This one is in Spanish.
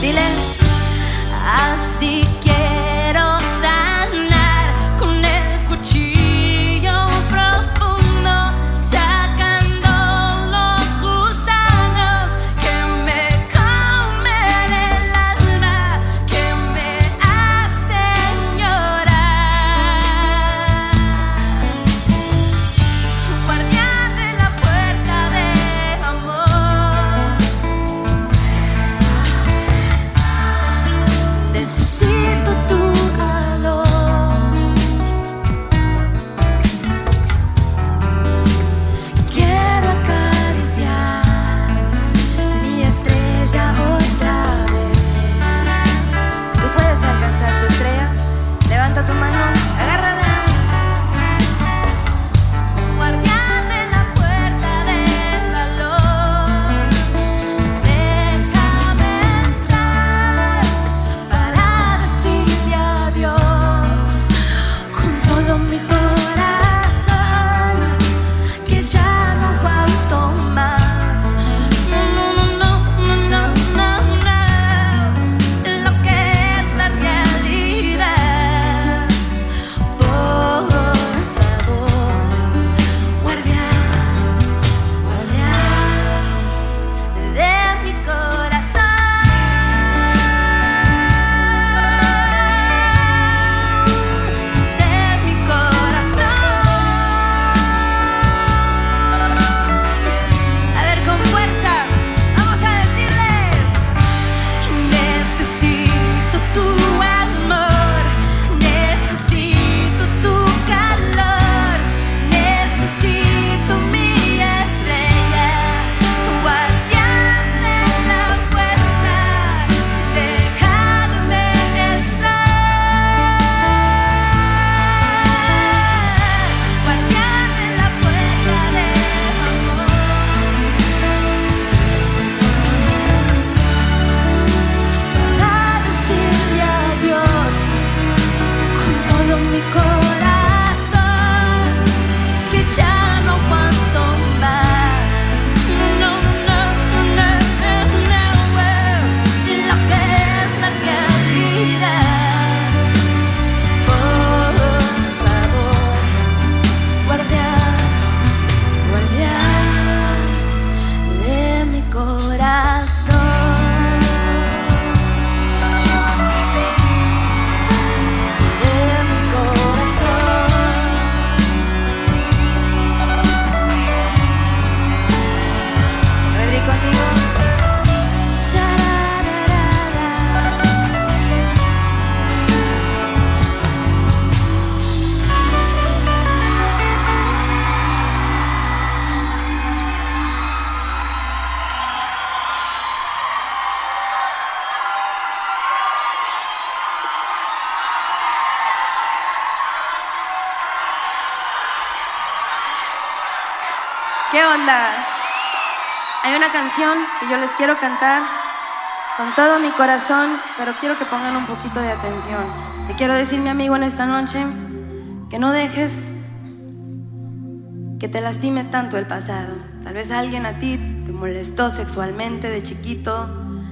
Dile así. ¿Qué onda? Hay una canción que yo les quiero cantar con todo mi corazón, pero quiero que pongan un poquito de atención. Te quiero decir, mi amigo, en esta noche, que no dejes que te lastime tanto el pasado. Tal vez alguien a ti te molestó sexualmente de chiquito,